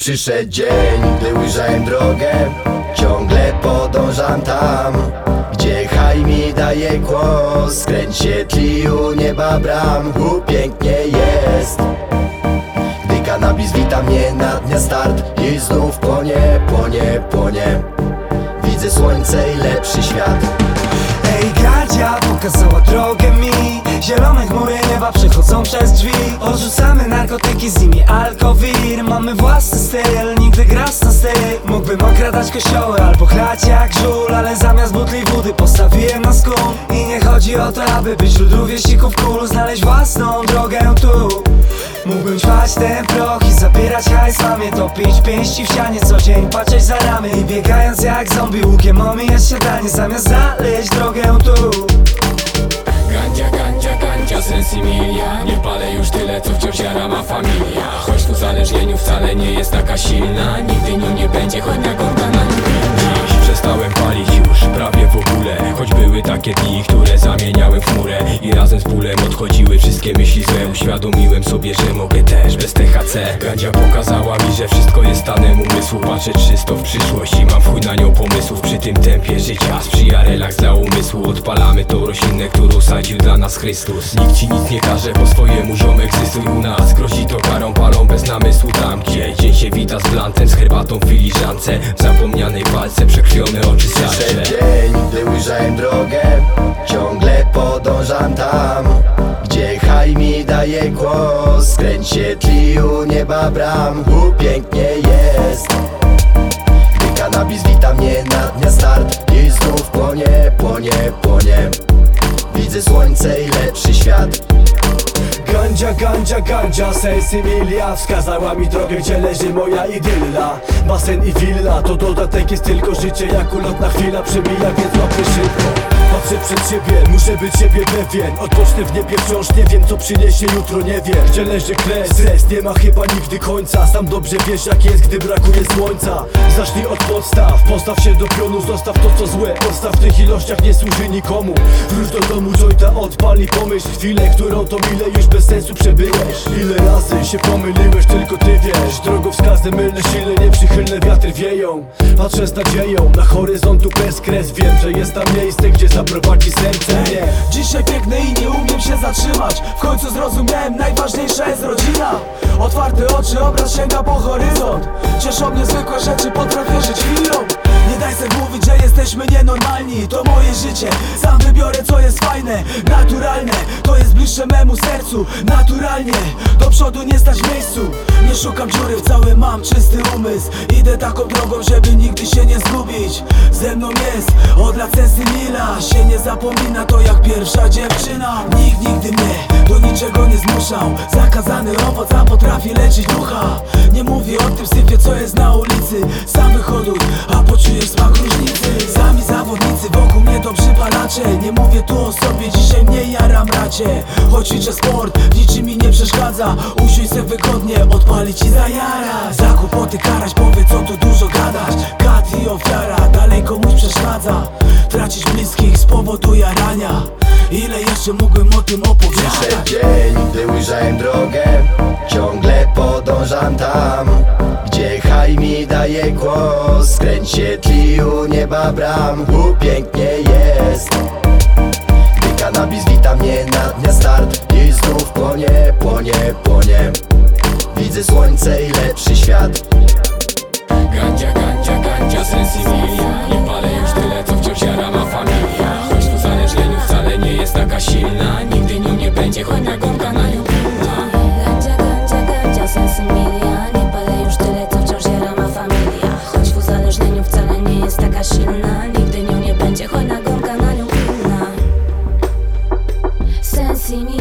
Przyszedł dzień, gdy ujrzałem drogę Ciągle podążam tam Gdzie haj mi daje głos. Skręć się tliu nieba bram U pięknie jest. Gdy kanabis wita mnie na dnia start I znów płonie, płonie, płonie. Widzę słońce i lepszy świat. Ej, Gadzia pokazała drogę mi. Zielone chmury nieba przechodzą przez drzwi. Odrzucamy narkotyki, z nimi alkowir Mamy własny styl, nigdy gras na styl Mógłbym okradać kościoły albo chlać jak żul Ale zamiast butli wody postawiłem na skun I nie chodzi o to, aby być wśród rówieśników kul Znaleźć własną drogę tu. Mógłbym ćwać ten proch i zabierać hajs Mamie topić pięści w ścianie co dzień Patrzeć za ramy. I biegając jak zombie Łukiem omijać siadanie zamiast znaleźć drogę tu. Gandzia, gandzia, gandzia, sensimilia Nie palę już tyle, co wciąż jara ma familia. Choć w uzależnieniu wcale nie jest taka silna. Nigdy nią nie będzie, choć na nią Dziś przestałem palić już prawie w ogóle. Choć były takie dni, które zamieniałem w chmurę. I razem z bólem odchodziły wszystkie myśli złe Uświadomiłem że mogę też bez THC Gandzia pokazała mi, że wszystko jest stanem umysłu. Patrzę czysto w przyszłość i mam chuj na nią pomysłów Przy tym tempie życia sprzyja relaks dla umysłu. Odpalamy tą roślinę, którą sadził dla nas Chrystus. Nikt ci nic nie każe, po swojemu ziomek egzystuj u nas. Grozi to karą, palą bez namysłu tam gdzie Dzień się wita z blantem, z herbatą w filiżance. W zapomnianej palce przekrwione oczy starcze dzień, gdy ujrzałem drogę. Ciągle podążam tam daje głos. Skręć się nieba bram. Pięknie jest. Gdy kanabis wita mnie na dnia start I znów płonie, płonie, płonie. Widzę słońce i lepszy świat. Gandzia, gandzia, gandzia, sensimilia Wskazała mi drogę, gdzie leży moja idylla. Basen i willa, to dodatek jest tylko życie Jak ulotna chwila. Przemija, więc łapy szybko przed siebie, muszę być siebie pewien. Odpocznę w niebie, wciąż nie wiem co przyniesie jutro, nie wiem. Gdzie leży kres, stres, nie ma chyba nigdy końca. Sam dobrze wiesz jak jest, gdy brakuje słońca. Zacznij od podstaw, postaw się do pionu Zostaw to co złe, odstaw w tych ilościach nie służy nikomu. Wróć do domu, jointa odpal i pomyśl. Chwilę, którą to mile już bez sensu przebyłeś. Ile razy się pomyliłeś, tylko ty wiesz. Drogowskazy mylne, silne, nieprzychylne wiatry wieją. Patrzę z nadzieją na horyzontu bez kres. Wiem, że jest tam miejsce, gdzie zaprowadzi serce. Mnie Dzisiaj biegnę i nie umiem się zatrzymać. W końcu zrozumiałem, najważniejsza jest rodzina. Otwarte oczy, obraz sięga po horyzont. Cieszą mnie zwykłe rzeczy, potrafię żyć chwilą. Nie daj se mówić, że jesteśmy nienormalni. To moje życie, sam wybiorę co jest fajne Naturalne, bliższe memu sercu Naturalnie, do przodu nie stać miejscu. Nie szukam dziury w całym, mam czysty umysł. Idę taką drogą, żeby nigdy się nie zgubić. Ze mną jest od lat mila Się nie zapomina, to jak pierwsza dziewczyna. Nikt nigdy mnie do niczego nie zmuszał. Zakazany owoc, a potrafi leczyć ducha. Nie mówię o tym syfie, co jest na ulicy. Sam wychoduj, a poczujesz smak różnicy. Sami zawodnicy, wokół mnie to przypalacze. Nie mówię mnie jaram racie Choć liczę sport, niczym mi nie przeszkadza. Usiądź se wygodnie, odpalić i zajarać Za kłopoty karać, powie co tu dużo gadać Kat i ofiara, dalej komuś przeszkadza. Tracić bliskich z powodu jarania Ile jeszcze mógłbym o tym Przyszedł opowiadać? dzień, gdy ujrzałem drogę. Ciągle podążam tam Gdzie haj mi daje głos. Skręć się tliu nieba bram. U pięknie jest Kanabis wita mnie na dnia start. I znów płonie, płonie, płonie. Widzę słońce i lepszy świat będzie, choć